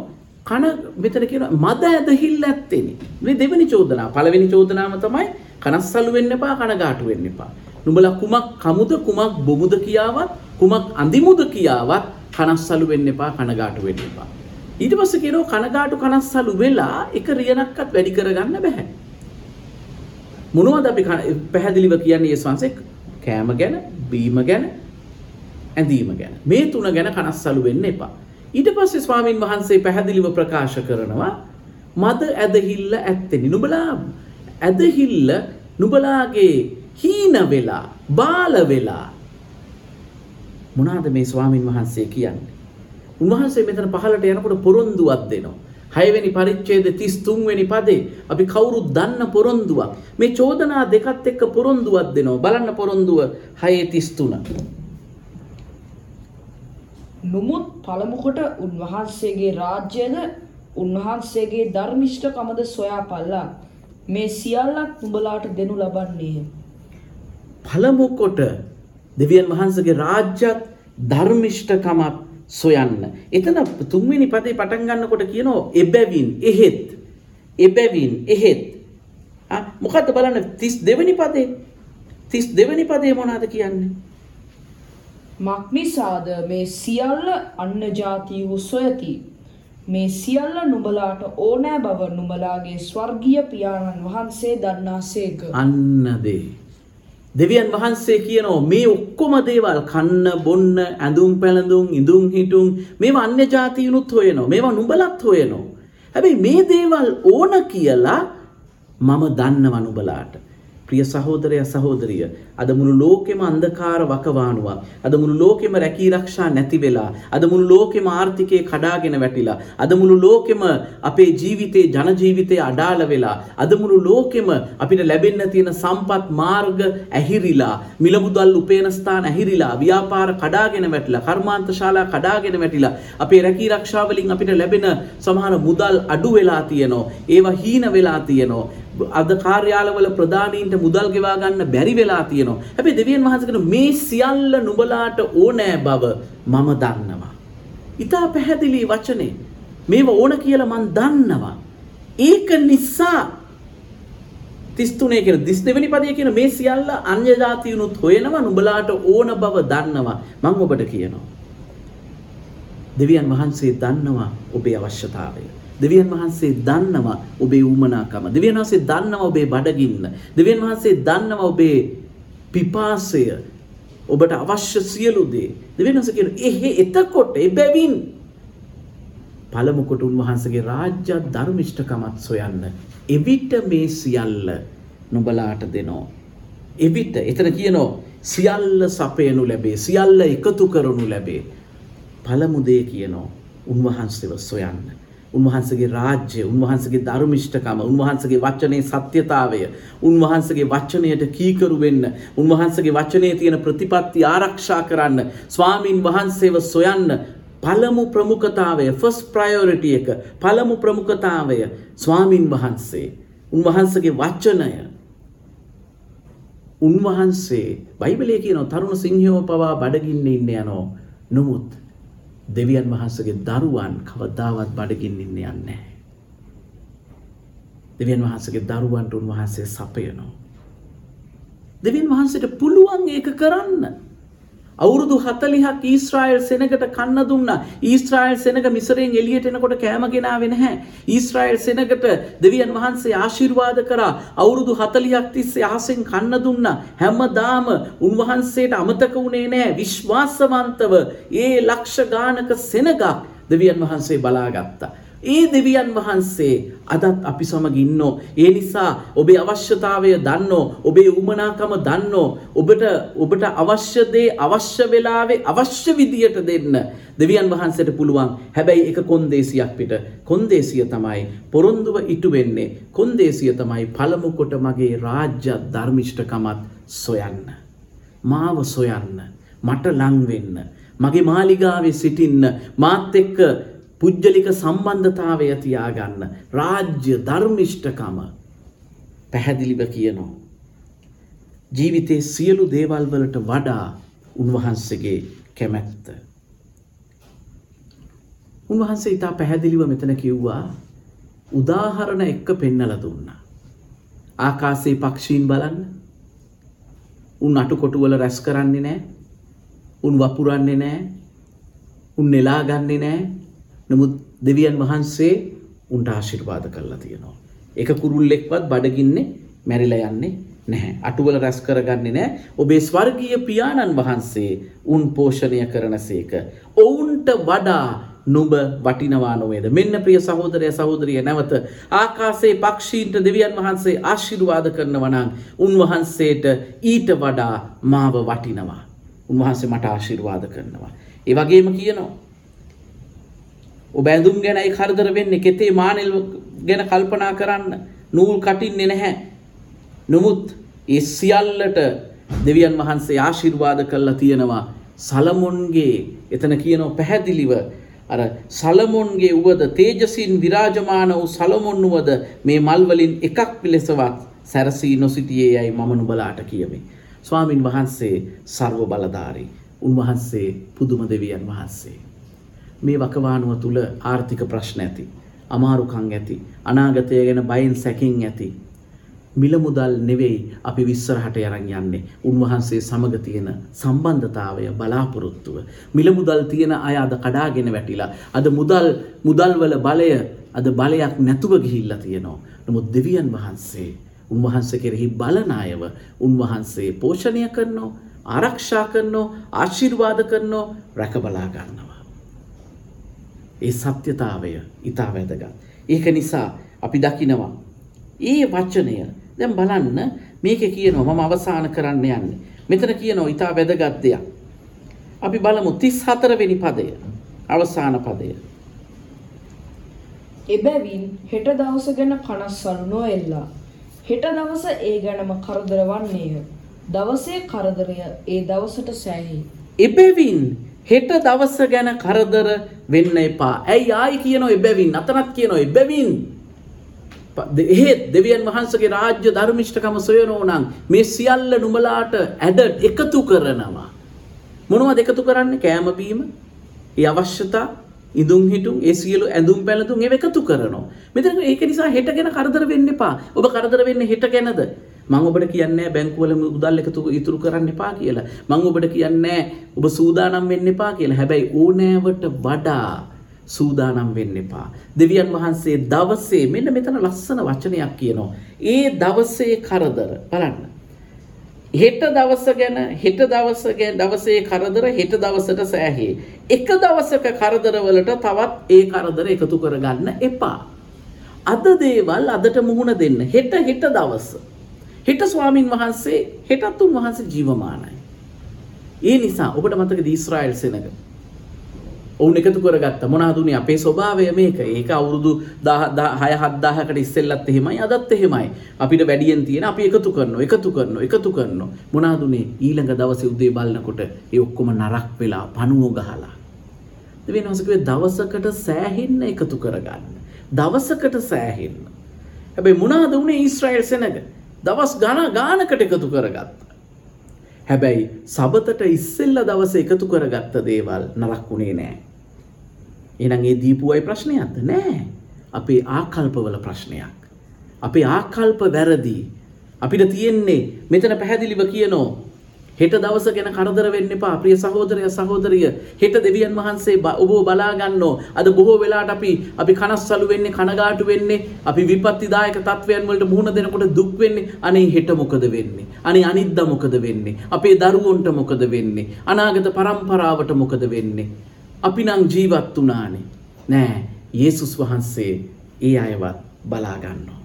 කන මෙතන කියන මද ඇදහිල්ල ඇත්තෙනි. මේ දෙවෙනි චෝදනාව. පළවෙනි චෝදනාව තමයි කනස්සලු වෙන්න එපා කනගාටු වෙන්න එපා. නුඹලා කුමක් කමුද කුමක් බොමුද කියාවත් කුමක් අඳිමුද කියාවත් කනස්සලු වෙන්න එපා කනගාටු වෙන්න එපා. ඊට පස්සේ කියනවා කනගාටු කනස්සලු වෙලා එක රියනක්වත් වැඩි කරගන්න බෑ. මොනවද අපි පැහැදිලිව කියන්නේ ඒ සංසෙක් කෑම ගැන බීම ගැන ඇඳීම ගැන මේ තුන ගැන කනස්සලු වෙන්න එපා. ඊට පස්සේ ස්වාමින් වහන්සේ පැහැදිලිව ප්‍රකාශ කරනවා මද ඇදහිල්ල ඇත්තෙනි. නුඹලා ඇදහිල්ල නුඹලාගේ හීන වෙලා බාල වෙලා මොනවාද මේ ස්වාමින් වහන්සේ කියන්නේ? උන්වහන්සේ මෙතන පහලට යනකොට පොරොන්දුවක් දෙනවා. හයවෙනි පරිච්ඡේද 33 වෙනි පදේ අපි කවුරුත් දන්න පොරොන්දුවක්. මේ චෝදනා දෙකත් එක්ක පොරොන්දුවක් දෙනවා. බලන්න පොරොන්දුව 6:33. නොමුත් පළමුකොට උන්වහන්සේගේ රාජ්‍යද උන්වහන්සේගේ ධර්මිෂ්ඨකමද සොයා පල්ලා මේ සියල්ලක් නුඹලාට දෙනු ලබන්නේය. පළමු කොට දෙවියන් වහන්සේගේ රාජ්‍යත් ධර්මිෂ්ඨකමත් සොයන්න. එතන තුන්වෙනි පදේ පටන් ගන්නකොට කියනවා එබැවින් එහෙත් එබැවින් එහෙත් මොකද්ද බලන්න 32 වෙනි පදේ 32 වෙනි පදේ මොනවද කියන්නේ? මක්නිසාද මේ සියල්ල අන්න ජාතියහු සොයති. මේ සියල්ල නුඹලාට ඕනෑ බව නුඹලාගේ ස්වර්ගිය පියාණන් වහන්සේ දන්නාසේක. අන්නදේ. දෙවියන් වහන්සේ කියනෝ මේ ඔක්කොම දේවල් කන්න බොන්න ඇඳුම් පැළඳුම් ඉඳුම් හිටුම් මේවා අන්‍ය ජාතියනුත් හොයනෝ මේවා නුඹලත් හොයනෝ. හැබැයි මේ දේවල් ඕන කියලා මම දන්නව නුබලාට. ප්‍රිය සහෝදරය සහෝදරිය. අද මුළු ලෝකෙම අන්ධකාර වකවානුවක්. අද මුළු ලෝකෙම රැකී රක්ෂා නැති වෙලා අද මුළු ලෝකෙම ආර්ථිකය කඩාගෙන වැටිලා අද මුළු ලෝකෙම අපේ ජීවිතේ ජන ජීවිතේ අඩාල වෙලා අද මුළු ලෝකෙම අපිට ලැබෙන්න තියෙන සම්පත් මාර්ග ඇහිරිලා මිල මුදල් උපයන ස්ථාන ඇහිරිලා ව්‍යාපාර කඩාගෙන වැටිලා කර්මාන්ත ශාලා කඩාගෙන වැටිලා අපේ රැකී රක්ෂා වලින් අපිට ලැබෙන සමහර මුදල් අඩු වෙලා තියෙනවා ඒවා හීන වෙලා තියෙනවා. අද කාර්යාලවල ප්‍රධානීන්ට මුදල් ගෙවා ගන්න බැරි වෙලා තියෙනවා. හැබැයි දෙවියන් වහන්සේ කියන මේ සියල්ල නුඹලාට ඕනෑ බව මම දන්නවා. ඊටා පැහැදිලි වචනේ. මේව ඕන කියලා මම දන්නවා. ඒක නිසා 33 කියන 32 වෙනි පදයේ කියන මේ සියල්ල අන්‍ය જાතියුනුත් හොයනවා නුඹලාට ඕන බව දන්නවා. මම ඔබට කියනවා. දෙවියන් වහන්සේ දන්නවා ඔබේ අවශ්‍යතාවය. දෙවියන් වහන්සේ දන්නවා ඔබේ ඌමනාකම. දෙවියන් වහන්සේ දන්නවා ඔබේ බඩගින්න. දෙවියන් වහන්සේ දන්නවා ඔබේ පිපාසය. ඔබට අවශ්‍ය සියලු දේ. දෙවියන් වහන්සේ කියන එහෙ එතකොට එබැවින් පළමු කොට උන්වහන්සේගේ රාජ්‍ය ධර්මිෂ්ඨකමත් සොයන්න. එවිට මේ සියල්ල නුඹලාට දෙනෝ. එවිට එතන කියනෝ සියල්ල සපයනු ලැබේ. සියල්ල එකතු කරනු ලැබේ. පළමු දේ කියනෝ උන්වහන්සේව සොයන්න. උන්වහන්සේගේ රාජ්‍ය උන්වහන්සේගේ ධර්මිෂ්ඨකම උන්වහන්සේගේ වචනේ සත්‍යතාවය උන්වහන්සේගේ වචනයට කීකරු වෙන්න උන්වහන්සේගේ වචනේ තියෙන ප්‍රතිපත්ති ආරක්ෂා කරන්න ස්වාමින් වහන්සේව සොයන්න පළමු ප්‍රමුඛතාවය ෆස්ට් ප්‍රයොරිටි එක පළමු ප්‍රමුඛතාවය ස්වාමින් වහන්සේ. උන්වහන්සේගේ වචනය. උන්වහන්සේ බයිබලයේ කියන තරුණ සිංහයෝ පවා බඩගින්නේ ඉන්න යනෝ. නමුත් දෙවියන් වහන්සගේ දරුවන් කවදාවත් බඩගින් ඉන්න යන්නේ. දෙවියන් වහන්සේගේ දරුවන්ට උන්වහන්සේ සපයනවා. දෙවියන් වහන්සේට පුළුවන් ඒක කරන්න. අවුරුදු හතලිහක් ඊස්ට්‍රයිල් සෙනකට කන්න දුන්න ඊස්ට්‍රයිල් සෙනක මිසරෙන් එලියට එනකොට කෑමගෙනාව නැහැ. ඊස්ට්‍රයිල් සෙනකට දෙවියන් වහන්සේ ආශිර්වාද කරා අවුරුදු හතලිහක් තිස්සේ අහසෙන් කන්න දුන්න හැමදාම උන්වහන්සේට අමතක වුණේ නෑ විශ්වාසවන්තව ඒ ලක්ෂ ගානක සෙනගක් දෙවියන් වහන්සේ බලාගත්තා. ඒ දෙවියන් වහන්සේ අදත් අපි සමග ඉන්නෝ. ඒ නිසා ඔබේ අවශ්‍යතාවය දන්නෝ ඔබේ උමනාකම දන්නෝ ඔබට ඔබට අවශ්‍ය දේ අවශ්‍ය වෙලාවේ අවශ්‍ය විදියට දෙන්න දෙවියන් වහන්සේට පුළුවන්. හැබැයි එක කොන්දේසියක් පිට කොන්දේසිය තමයි පොරොන්දුව ඉටු වෙන්නේ. කොන්දේසිය තමයි පළමු කොට මගේ රාජ්‍ය ධර්මිෂ්ඨකමත් සොයන්න. මාව සොයන්න. මට ලං වෙන්න. මගේ මාලිගාවේ සිටින්න මාත් එක්ක පුද්ගලික සම්බන්ධතාවය තියාගන්න රාජ්‍ය ධර්මිෂ්ඨකම පැහැදිලිව කියනවා. ජීවිතේ සියලු දේවල් වලට වඩා උන්වහන්සේගේ කැමැත්ත. උන්වහන්සේ ඉතා පැහැදිලිව මෙතන කිව්වා උදාහරණ එක්ක පෙන්නල දුන්න. ආකාසේ පක්ෂීන් බලන්න උන් අටු කොටුවල රැස් කරන්නේ නෑ උන් වපුරන්නේ නෑ උන් නෙලා ගන්නේ නෑ නමුත් දෙවියන් වහන්සේ උන්ට ආශිර්වාද කරලා තියෙනවා. එක කුරුල්ලෙක්වත් බඩගින්නේ මැරිලා යන්නේ නැහැ. අටුවල රැස් කරගන්නේ නැහැ. ඔබේ ස්වර්ගීය පියාණන් වහන්සේ උන් පෝෂණය කරනසේක. ඔවුන්ට වඩා නුඹ වටිනවා නොවේද. මෙන්න ප්‍රිය සහෝදරය සහෝදරිය නැවත ආකාසේ පක්ෂීන්ට දෙවියන් වහන්සේ ආශිර්වාද කරනවා නම් උන්වහන්සේට ඊට වඩා මාව වටිනවා. උන්වහන්සේ මට ආශිර්වාද කරනවා. ඒ වගේම කියනවා ඔබ ඇඳුම් ගැනයි කරදර වෙන්නේ කෙතේ මානෙල් ගැන කල්පනා කරන්න නූල් කටින්නේ නැහැ. නොමුත් ඒ සියල්ලට දෙවියන් වහන්සේ ආශිර්වාද කළා තියෙනවා සලමුන්ගේ එතන කියනව පැහැදිලිව අර සලමුන්ගේ උවද තේජසින් විරාජමාන වූ සලමුන් වුවද මේ මල්වලින් එකක් පිලෙසවත් සැරසී නොසිටියේ යයි මම නුබලාට කියමි. ස්වාමින් වහන්සේ සර්ව බලධාරී. උන්වහන්සේ පුදුම දෙවියන් වහන්සේ. මේ වකවානුව තුළ ආර්ථික ප්‍රශ්න ඇති. අමාරුකං ඇති. අනාගතය ගැන බයින් සැකින් ඇති. මිල මුදල් නෙවෙයි අපි විස්සරහට යරන් යන්නේ. උන්වහන්සේ සමග තියෙන සම්බන්ධතාවය බලාපොරොත්තුව. මිල මුදල් තියෙන අය අද කඩාගෙන වැටිලා. අද මුදල් මුදල්වල බලය අද බලයක් නැතුව ගිහිල්ලා තියෙනවා. නමුත් දෙවියන් වහන්සේ උන්වහන්සේ කෙරෙහි බලනායව උන්වහන්සේ පෝෂණය කරනෝ ආරක්ෂා කරනෝ ආශිර්වාද කරනෝ රැකබලා ගන්නවා. ඒ සත්‍යතාවය ඉතා වැදගත්. ඒක නිසා අපි දකිනවා. ඒ වචනය දැම් බලන්න මේක කියනවා මම අවසාන කරන්න යන්නේ. මෙතන කියනවා ඉතා වැදගත් දෙයක්. අපි බලමු තිස් හතරවෙනි පදය අවසාන පදය. එබැවින් හෙට දවස ගැන කනස්සලු නොෙල්ලා. හෙට දවස ඒ ගැනම කරදර වන්නේය. දවසේ කරදරය ඒ දවසට සෑහි. එබැවින් හෙට දවස ගැන කරදර වෙන්න එපා. ඇයි ආයි කියනෝ එබැවින් අතනත් කියනෝ එබැවින්. එහෙත් දෙවියන් වහන්සගේ රාජ්‍ය ධර්මිෂ්ඨකම සොයනෝ නම් මේ සියල්ල නුමලාට ඇඩ එකතු කරනවා. මොනවද එකතු කරන්න කෑමබීම ඒ අවශ්‍යතා ඉදුම් හිටුම් ඒ සියලු ඇඳුම් පැළඳුම් ඒ එකතු කරනවා. මෙතන ඒක නිසා හෙට ගැන කරදර වෙන්න එපා. ඔබ කරදර වෙන්න හෙට ගැනද? මං ඔබට කියන්නේ බැංකුවල මුදල් එකතු ඉතුරු කරන්න එපා කියලා. මං ඔබට කියන්නේ ඔබ සූදානම් වෙන්න එපා කියලා. හැබැයි ඕනෑවට වඩා සූදානම් වෙන්න එපා. දෙවියන් වහන්සේ දවසේ මෙන්න මෙතන ලස්සන වචනයක් කියනවා. ඒ දවසේ කරදර බලන්න. හෙට දවස ගැන හෙට දවස ගැන දවසේ කරදර හෙට දවසට සෑහේ. එක දවසක කරදරවලට තවත් ඒ කරදර එකතු කරගන්න එපා. අද දේවල් අදට මුහුණ දෙන්න. හෙට හෙට දවස. හෙට ස්වාමින් වහන්සේ හෙටත් උන්වහන්සේ ජීවමානයි. ඒ නිසා ඔබට මතකද ඊශ්‍රායල් සෙනග. ඔවුන් එකතු කරගත්ත මොනාදුනේ අපේ ස්වභාවය මේක. ඒක අවුරුදු හය හත්දාහකට ඉස්සෙල්ලත් එහෙමයි අදත් එහෙමයි. අපිට වැඩියෙන් තියෙන අපි එකතු කරනවා එකතු කරනවා එකතු කරනවා. මොනාදුනේ ඊළඟ දවසේ උදේ බලනකොට ඒ ඔක්කොම නරක් වෙලා පණුව ගහලා. දෙවියන් වහන්සේ කිව්වේ දවසකට සෑහෙන්න එකතු කරගන්න. දවසකට සෑහෙන්න. හැබැයි මොනවාද උනේ ඊශ්‍රායල් සෙනග? දවස් ගණ ගානකට එකතු කරගත්තා හැබැයි සබතට ඉස්සෙල්ල දවස එකතු කරගත්ත දේවල් නරක් වුණේ නෑ. එනම් ඒ දීපුුවයි ප්‍රශ්නයක්ද නෑ අපේ ආකල්පවල ප්‍රශ්නයක්. අපේ ආකල්ප වැරදි. අපිට තියෙන්නේ මෙතන පැහැදිලිව කියනෝ හෙට දවස ගැන කරදර වෙන්න එපා. ප්‍රිය සහෝදරය සහෝදරිය හෙට දෙවියන් වහන්සේ බ- ඔබව බලාගන්නෝ අද බොහෝ වෙලාට අපි අපි කනස්සලු වෙන්නේ කනගාටු වෙන්නේ අපි විපත්තිදායක තත්වයන් වලට මුහුණ දෙනකොට දුක් වෙන්නේ අනේ හෙට මොකද වෙන්නේ? අනේ අනිද්දා මොකද වෙන්නේ? අපේ දරුවන්ට මොකද වෙන්නේ? අනාගත පරම්පරාවට මොකද වෙන්නේ? අපි නම් ජීවත් වුණානේ. නෑ යේසුස් වහන්සේ ඒ අයවත් බලාගන්නවා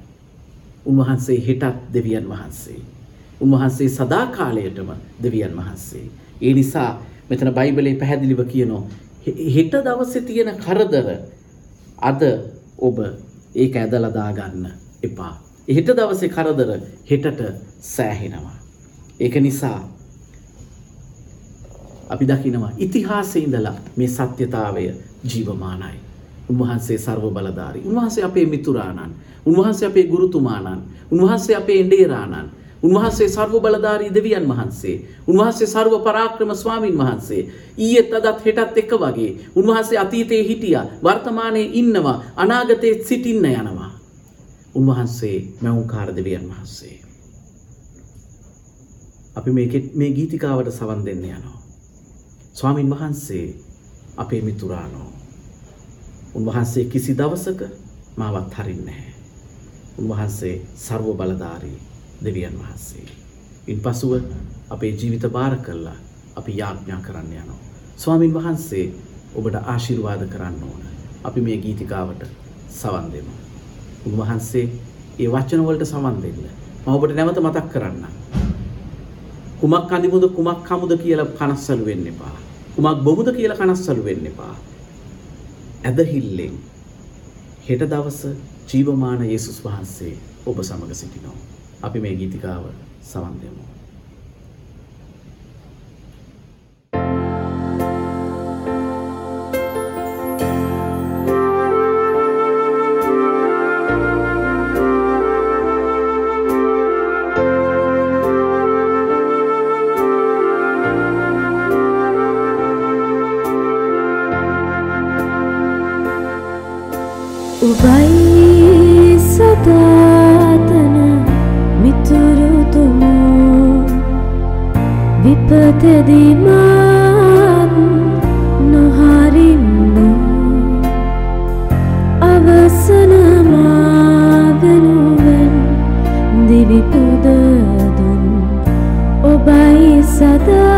උන්වහන්සේ හෙටත් දෙවියන් වහන්සේ. උන්වහන්සේ සදාකාලයටම දෙවියන් වහන්සේ. ඒ නිසා මෙතන බයිබලේ පැහැදිලිව කියනවා "හෙ- හෙට දවසේ තියෙන කරදර අද ඔබ ඒක ඇදලා දාගන්න එපා. හෙට දවසේ කරදර හෙටට සෑහෙනවා. ඒක නිසා අපි දකිනවා ඉතිහාසයේ ඉඳලා මේ සත්‍යතාවය ජීවමානයි. උන්වහන්සේ සර්ව බලධාරී. උන්වහන්සේ අපේ මිතුරාණන්. උන්වහන්සේ අපේ ගුරුතුමාණන්. උන්වහන්සේ අපේ එඬේරාණන්. උන්වහන්සේ සර්ව බලධාරී දෙවියන් වහන්සේ. උන්වහන්සේ සර්ව පරාක්‍රම ස්වාමින් වහන්සේ. ඊයේත් අදත් හෙටත් එක වගේ. උන්වහන්සේ අතීතයේ හිටියා. වර්තමානයේ ඉන්නවා. අනාගතයේ සිටින්න යනවා. උන්වහන්සේ මැවුම්කාර දෙවියන් වහන්සේ. අපි මේකෙත්- මේ ගීතිකාවට සවන් දෙන්න යනවා. ස්වාමින් වහන්සේ අපේ මිතුරානෝ. උන්වහන්සේ කිසි දවසක මාවත් හරින්නේ නැහැ. උන්වහන්සේ සර්ව බලධාරී දෙවියන් වහන්සේ. ඉන් පසුව අපේ ජීවිත භාර කල්ලා අපි යාඥා කරන්න යනවා. ස්වාමින් වහන්සේ ඔබට ආශිර්වාද කරන්න ඕන. අපි මේ ගීතිකාවට සවන් දෙමු. උන්වහන්සේ ඒ වචනවලට සවන් දෙන්න. මම ඔබට නැවත මතක් කරන්න. කුමක් අඳිමුද කුමක් කමුද කියලා කනස්සලු වෙන්න එපා. කුමක් බොමුද කියලා කනස්සලු වෙන්න එපා. ඇදහිල්ලෙන් හෙට දවස ජීවමාන යේසුස් වහන්සේ ඔබ සමග සිටිනවා. අපි මේ ගීතිකාව සවන් දෙමු. ඔබයි සදාතන විපතදිමත් නොහරින්නු. අවසනමාවෙනුවෙන් දිවිපුදදුන් ඔබයි සදාතන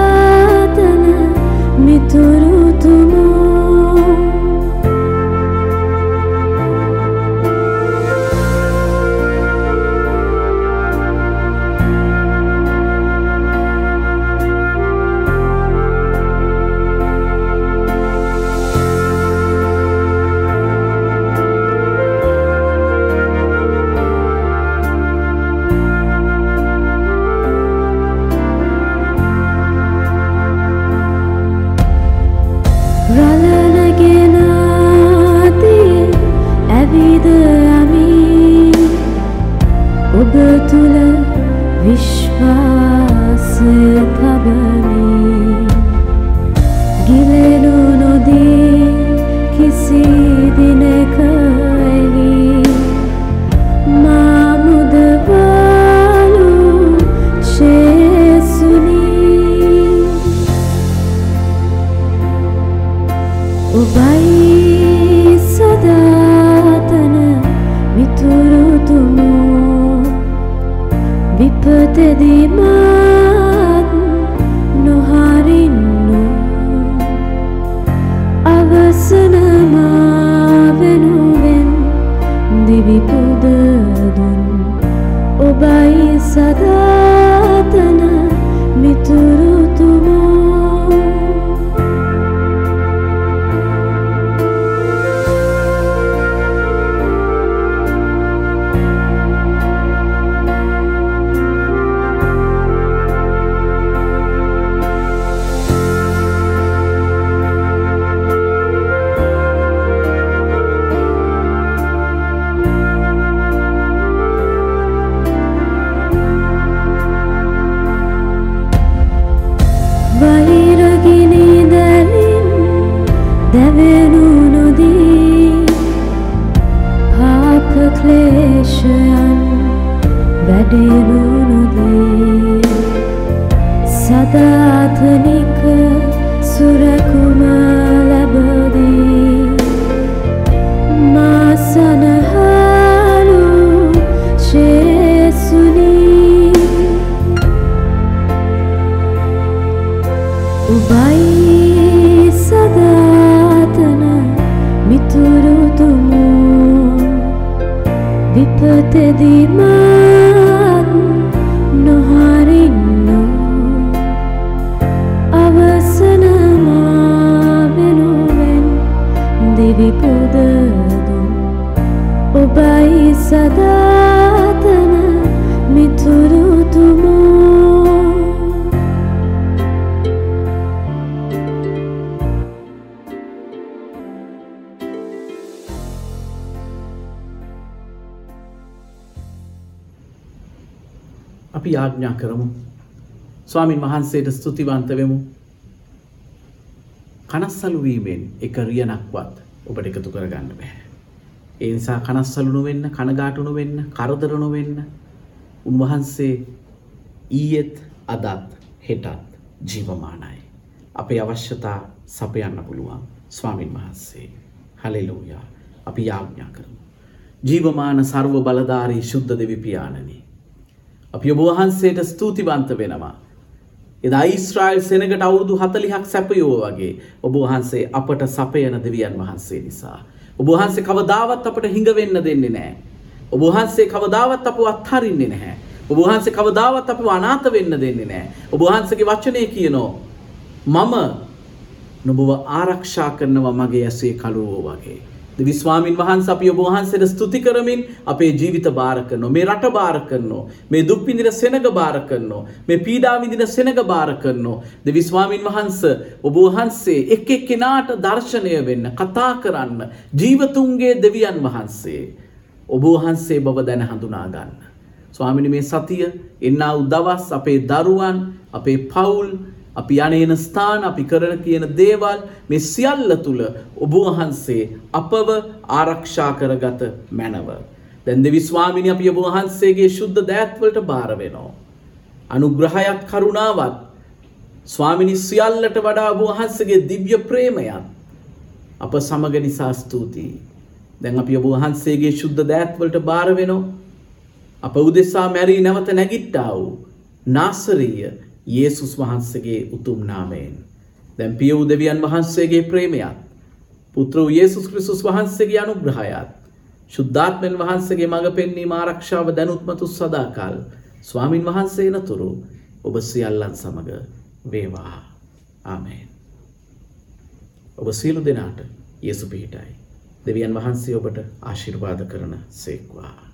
විපතදිමත් නොහරින්නු. අවසනමාවෙනුවෙන් දිවිපුදදුන් ඔබයි සදාතන දිවිපුදදු ඔබයි සදාතන මිතුරුතුමෝ අපි යාඥා කරමු. ස්වාමින් වහන්සේට ස්තුතිවන්ත වෙමු. කනස්සලු වීමෙන් එක රියනක්වත් ඔබට එකතු කරගන්න බෑ. ඒ නිසා කනස්සලු නොවෙන්න, කනගාටු වෙන්න, කරදර නොවෙන්න. උන්වහන්සේ ඊයේත් අදත් හෙටත් ජීවමානයි. අපේ අවශ්‍යතා සපයන්න පුළුවන් ස්වාමින් වහන්සේ. හලෙලූයා. අපි යාඥා කරමු. ජීවමාන සර්ව බලධාරී ශුද්ධ දෙවි පියාණනි. අපි ඔබ වහන්සේට ස්තුතිවන්ත වෙනවා. එදා ඊස්ත්‍රයිල් සෙනගට අවුරුදු හතලිහක් සැපයෝ වගේ ඔබ වහන්සේ අපට සපයන දෙවියන් වහන්සේ නිසා. ඔබ වහන්සේ කවදාවත් අපට හිඟවෙන්න දෙන්නේ නෑ. ඔබ වහන්සේ කවදාවත් අප අත්හරින්නේ නැහැ. ඔබ වහන්සේ කවදාවත් අප අනාත වෙන්න දෙන්නේ නෑ. ඔබ වහන්සගේ වචනය කියනෝ. මම නොබව ආරක්ෂා කරනවා මගේ ඇසේ කළුවෝ වගේ. විස්වාමින් වහන්ස අපි ඔබ වහන්සේට ස්තුති කරමින් අපේ ජීවිත බාර කරනවා මේ රට බාර කරනවා මේ දුක් විඳින සෙනග බාර කරනවා මේ පීඩා විඳින සෙනග බාර කරනවා. ද විස්වාමින් වහන්ස ඔබ වහන්සේ එක් එක් කෙනාට දර්ශනය වෙන්න කතා කරන්න ජීවතුන්ගේ දෙවියන් වහන්සේ. ඔබ වහන්සේ බව දැන හඳුනා ගන්න. ස්වාමිනි මේ සතිය එන්නා උදවස් අපේ දරුවන් අපේ පවුල් අපි යනේන ස්ථාන අපි කරන කියන දේවල් මේ සියල්ල තුළ ඔබ වහන්සේ අපව ආරක්ෂා කරගත මැනව. දැන් දෙවිස්වාමිනි අපි ඔබ වහන්සේගේ ශුද්ධ දෑත්වලට බාර වෙනවා. අනුග්‍රහයක් කරුණාවත් ස්වාමිනි සියල්ලට වඩා ඔබ වහන්සේගේ දිව්‍ය ප්‍රේමයත් අප සමග නිසා ස්තුතියි. දැන් අපි ඔබ වහන්සේගේ ශුද්ධ දෑත්වලට බාර වෙනවා. අප උදෙසා මැරී නැවත නැගිට්ටා වූ නාසරීය යේසුස් වහන්සේගේ උතුම් නාමයෙන්. දැන් පිය වූ දෙවියන් වහන්සේගේ ප්‍රේමයත් පුත්‍ර වූ යේසුස් ක්‍රිස්තුස් වහන්සේගේ අනුග්‍රහයත් ශුද්ධාත්මෙන් වහන්සේගේ මඟ පෙන්වීම ආරක්ෂාව දැනුත්මතු සදාකල් ස්වාමින් වහන්සේ නතුරු ඔබ සියල්ලන් සමග වේවා. ආමේන්. ඔබ සියලු දෙනාට යේසු පිහිටයි. දෙවියන් වහන්සේ ඔබට ආශිර්වාද කරන සේක්වා.